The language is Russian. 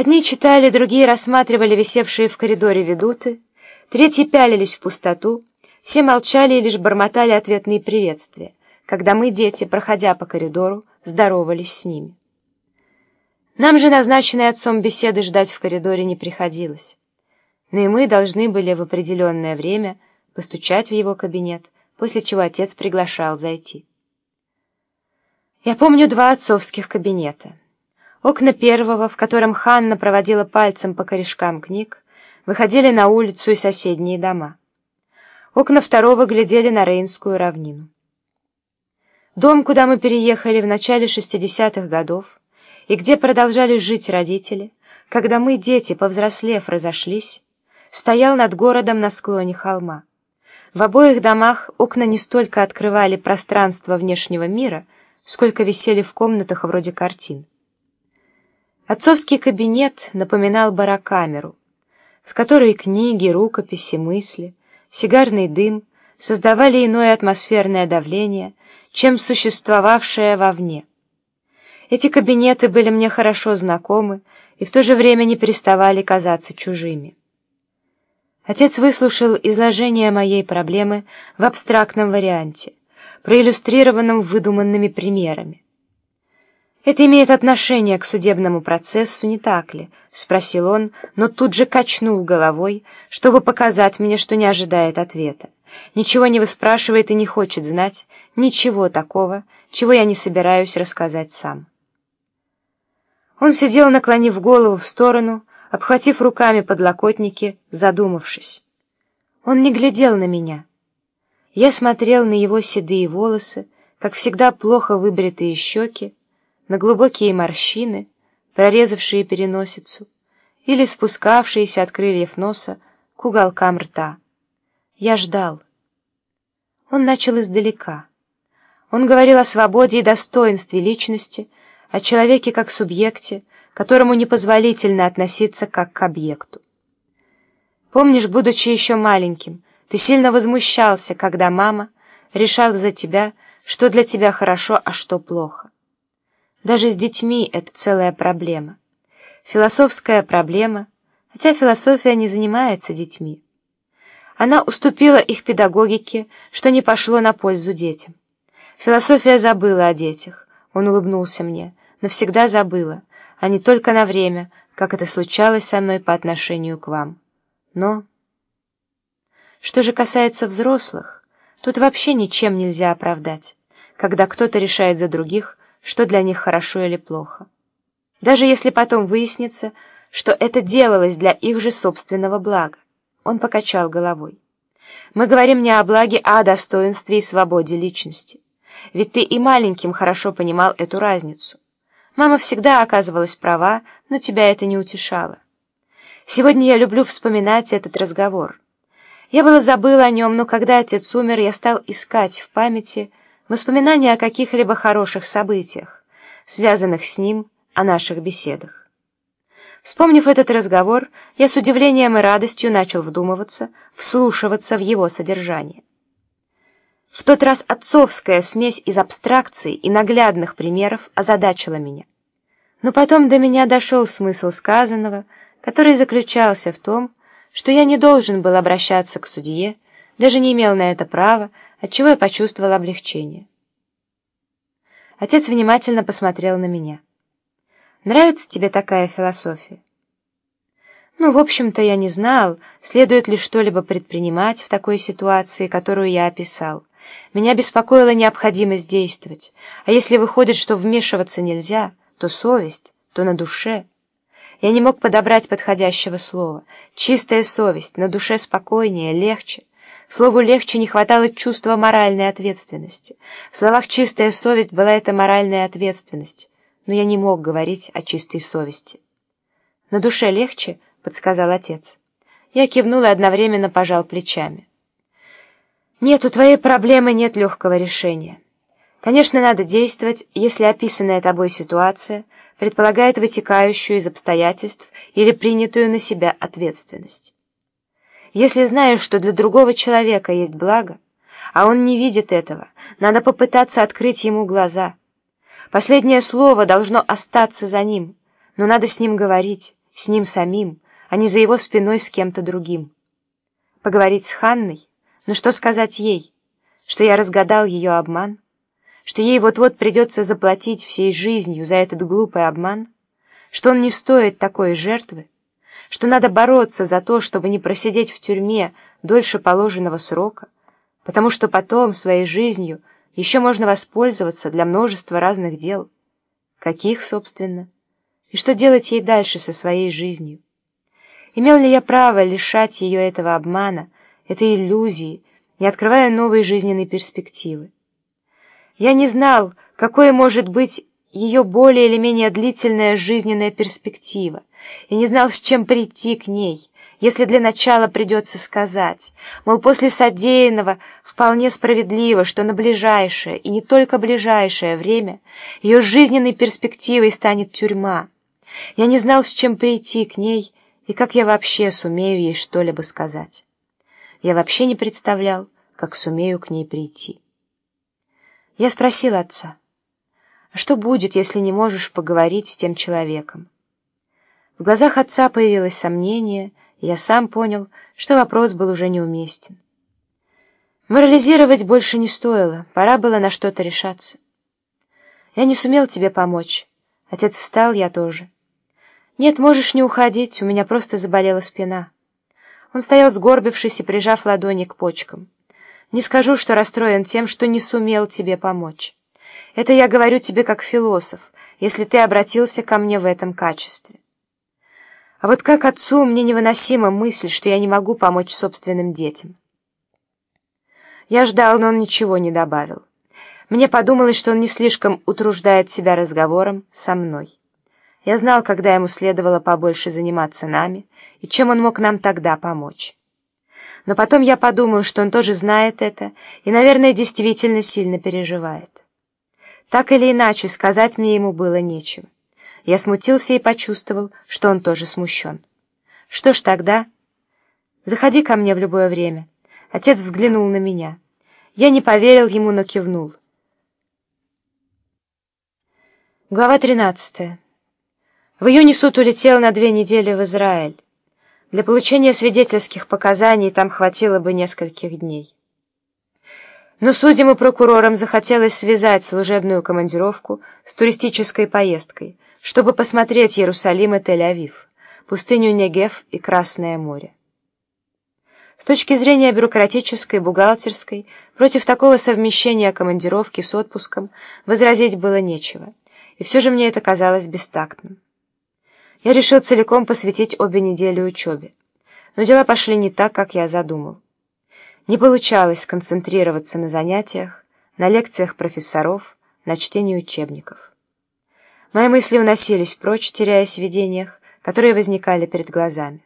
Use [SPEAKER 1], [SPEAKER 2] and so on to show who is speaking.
[SPEAKER 1] Одни читали, другие рассматривали висевшие в коридоре ведуты, третьи пялились в пустоту, все молчали и лишь бормотали ответные приветствия, когда мы, дети, проходя по коридору, здоровались с ними. Нам же назначенной отцом беседы ждать в коридоре не приходилось. Но и мы должны были в определенное время постучать в его кабинет, после чего отец приглашал зайти. Я помню два отцовских кабинета. Окна первого, в котором Ханна проводила пальцем по корешкам книг, выходили на улицу и соседние дома. Окна второго глядели на Рейнскую равнину. Дом, куда мы переехали в начале 60-х годов, и где продолжали жить родители, когда мы, дети, повзрослев, разошлись, стоял над городом на склоне холма. В обоих домах окна не столько открывали пространство внешнего мира, сколько висели в комнатах вроде картин. Отцовский кабинет напоминал барокамеру, в которой книги, рукописи, мысли, сигарный дым создавали иное атмосферное давление, чем существовавшее вовне. Эти кабинеты были мне хорошо знакомы и в то же время не переставали казаться чужими. Отец выслушал изложение моей проблемы в абстрактном варианте проиллюстрированном выдуманными примерами. «Это имеет отношение к судебному процессу, не так ли?» — спросил он, но тут же качнул головой, чтобы показать мне, что не ожидает ответа. Ничего не выспрашивает и не хочет знать, ничего такого, чего я не собираюсь рассказать сам. Он сидел, наклонив голову в сторону, обхватив руками подлокотники, задумавшись. Он не глядел на меня — я смотрел на его седые волосы, как всегда плохо выбритые щеки, на глубокие морщины, прорезавшие переносицу, или спускавшиеся от крыльев носа к уголкам рта. Я ждал. Он начал издалека. Он говорил о свободе и достоинстве личности, о человеке как субъекте, которому непозволительно относиться как к объекту. Помнишь, будучи еще маленьким, ты сильно возмущался, когда мама решала за тебя, что для тебя хорошо, а что плохо. Даже с детьми это целая проблема. Философская проблема, хотя философия не занимается детьми. Она уступила их педагогике, что не пошло на пользу детям. Философия забыла о детях, он улыбнулся мне, навсегда забыла, а не только на время, как это случалось со мной по отношению к вам. Но... Что же касается взрослых, тут вообще ничем нельзя оправдать, когда кто-то решает за других, что для них хорошо или плохо. Даже если потом выяснится, что это делалось для их же собственного блага. Он покачал головой. Мы говорим не о благе, а о достоинстве и свободе личности. Ведь ты и маленьким хорошо понимал эту разницу. Мама всегда оказывалась права, но тебя это не утешало. Сегодня я люблю вспоминать этот разговор. Я было забыла о нем, но когда отец умер, я стал искать в памяти воспоминания о каких-либо хороших событиях, связанных с ним, о наших беседах. Вспомнив этот разговор, я с удивлением и радостью начал вдумываться, вслушиваться в его содержание. В тот раз отцовская смесь из абстракций и наглядных примеров озадачила меня. Но потом до меня дошел смысл сказанного, который заключался в том, что я не должен был обращаться к судье, даже не имел на это права, отчего я почувствовал облегчение. Отец внимательно посмотрел на меня. «Нравится тебе такая философия?» Ну, в общем-то, я не знал, следует ли что-либо предпринимать в такой ситуации, которую я описал. Меня беспокоила необходимость действовать, а если выходит, что вмешиваться нельзя, то совесть, то на душе — я не мог подобрать подходящего слова. Чистая совесть, на душе спокойнее, легче. Слову «легче» не хватало чувства моральной ответственности. В словах «чистая совесть» была эта моральная ответственность, но я не мог говорить о чистой совести. «На душе легче?» — подсказал отец. Я кивнул и одновременно пожал плечами. «Нет, у твоей проблемы нет легкого решения. Конечно, надо действовать, если описанная тобой ситуация — предполагает вытекающую из обстоятельств или принятую на себя ответственность. Если знаешь, что для другого человека есть благо, а он не видит этого, надо попытаться открыть ему глаза. Последнее слово должно остаться за ним, но надо с ним говорить, с ним самим, а не за его спиной с кем-то другим. Поговорить с Ханной? Но что сказать ей? Что я разгадал ее обман? Что ей вот-вот придется заплатить всей жизнью за этот глупый обман? Что он не стоит такой жертвы? Что надо бороться за то, чтобы не просидеть в тюрьме дольше положенного срока? Потому что потом, своей жизнью, еще можно воспользоваться для множества разных дел. Каких, собственно? И что делать ей дальше со своей жизнью? Имел ли я право лишать ее этого обмана, этой иллюзии, не открывая новой жизненной перспективы? Я не знал, какой может быть ее более или менее длительная жизненная перспектива, и не знал, с чем прийти к ней, если для начала придется сказать, мол, после содеянного вполне справедливо, что на ближайшее, и не только ближайшее время, ее жизненной перспективой станет тюрьма. Я не знал, с чем прийти к ней, и как я вообще сумею ей что-либо сказать. Я вообще не представлял, как сумею к ней прийти. Я спросил отца, а что будет, если не можешь поговорить с тем человеком? В глазах отца появилось сомнение — я сам понял, что вопрос был уже неуместен. Морализировать больше не стоило, пора было на что-то решаться. Я не сумел тебе помочь. Отец встал, я тоже. Нет, можешь не уходить, у меня просто заболела спина. Он стоял сгорбившись и прижав ладони к почкам. Не скажу, что расстроен тем, что не сумел тебе помочь. Это я говорю тебе как философ, если ты обратился ко мне в этом качестве. А вот как отцу мне невыносима мысль, что я не могу помочь собственным детям. Я ждал, но он ничего не добавил. Мне подумалось, что он не слишком утруждает себя разговором со мной. Я знал, когда ему следовало побольше заниматься нами, и чем он мог нам тогда помочь. Но потом я подумал, что он тоже знает это и, наверное, действительно сильно переживает. Так или иначе, сказать мне ему было нечего. Я смутился и почувствовал, что он тоже смущен. «Что ж тогда?» «Заходи ко мне в любое время». Отец взглянул на меня. Я не поверил ему, но кивнул. Глава 13. В июне суд улетел на две недели в Израиль. Для получения свидетельских показаний там хватило бы нескольких дней. Но судьям и прокурорам захотелось связать служебную командировку с туристической поездкой — чтобы посмотреть Иерусалим и Тель-Авив, пустыню Негев и Красное море. С точки зрения бюрократической, бухгалтерской, против такого совмещения командировки с отпуском возразить было нечего, и все же мне это казалось бестактным. Я решил целиком посвятить обе недели учебе, но дела пошли не так, как я задумал. Не получалось концентрироваться на занятиях, на лекциях профессоров, на чтении учебников. Мои мысли уносились прочь, теряясь в видениях, которые возникали перед глазами.